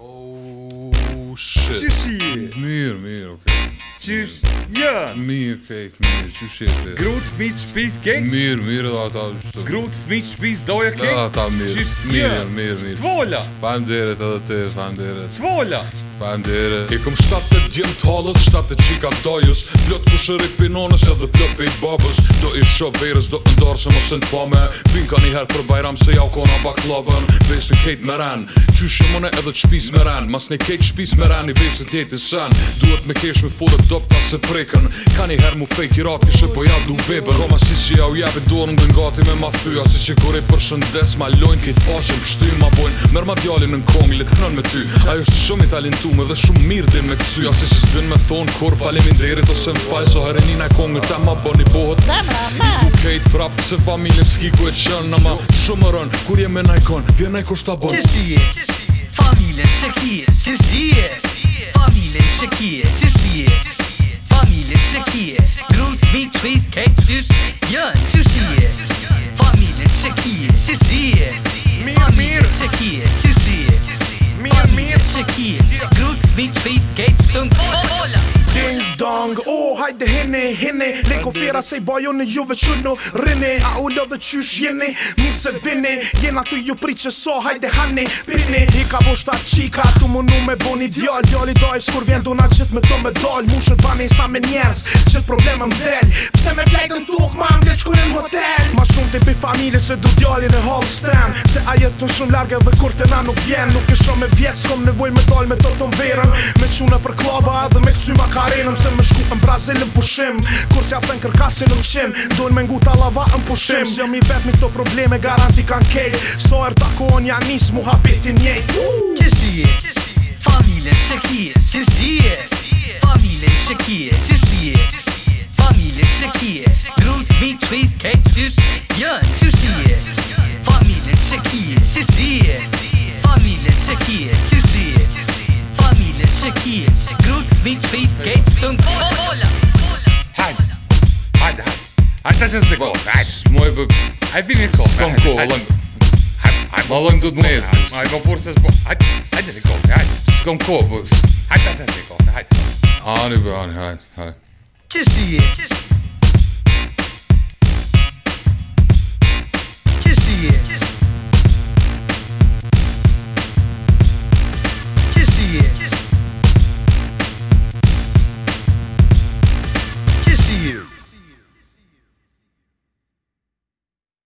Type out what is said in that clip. Oh, shit. Qysh je? Mirë, mirë, okay. Qysh je? Mirë, okay, mirë, qysh je? Grut fmiç shpis ke? Mirë, mirë, do ata. Grut fmiç shpis do ja ke? Ata mirë. Qysh je? Mirë, mirë, mirë. Tvola. Faleminderit edhe ti, faleminderit. Tvola. Bandere E kom shtatë të gjemë t'halës, shtatë të qika dojës Plot ku shërë i pinonës edhe plot pe i babës Do i shë verës, do ndarë se mos e në pame Vin ka njëherë për bajram se jau kona baklavën Vesë në kejt me ren, qyshë edhe të shpiz me ren Mas në kejt shpiz me Se se dit të san, duhet me kesh me fotot top pas se prekën. Kani herë mu fake rock që shoj po ja du veber. Roma si si au ja vetë duan ngën gati me mafya si çe kurë për shëndet, ma lojn kit fashë pshtym ma bojn. mer ma djalin në kom i lektron me ty. Ajo është shumë i talentuar dhe shumë mirë din me ksyja si se s'dën me thon kur faleminderit ose në fal so herë nina kongë ta ma boni bot. Okej, prap se familjes ki ku e çon, ama shumë ron kur je me najkon, vjen ai kushta bot. Çeshi, çeshi. Famile që kje, që shje Famile që kje, që shje Famile që kje Grut, mi, qvis, kejt, qysh Jën, që shje Famile që kje, që shje Famile që kje, që shje Famile që kje Ding dong, oh hajde hini, hini Leko fira se i bajo në juve që në rini A u lo dhe qysh jeni, mi se vini Jena të ju pri që so, hajde hani, pini I ka vështar qika, tu më nu me boni djall Djalli doj, kur vjen du na qit me të me doll Mushet bani sa me njerës, qit problemem del Pse me flejtën tu, familje se du djali në hall stand Se a jetën shumë largë edhe kur të na nuk vjen Nuk e shumë me vjetë, s'kom nevoj me dal me të verën Me quna për klaba edhe me këcy ma karenëm Se me shku në Brazil në pushim Kur që apën kërkasin në qim Dojnë me ngu lava në pushim si jam i vetë mi këto probleme garanti kan kejt So e rta ku on janis mu njej i e? Qështë Familje që kje? Qështë Familje që kje? Qështë cheesecake stunts. Olha! Hadi. Hadi hadi. Arkadaşınızı kol. Hadi. Moje bi... Hadi bir kol. Skon kol. Hadi. Hadi. Balon dud ne. Hadi vapur ses bu. de kol. Hadi. Skon kol bu. Hadi. Hadi. Hadi. Hadi. Hadi. Hadi.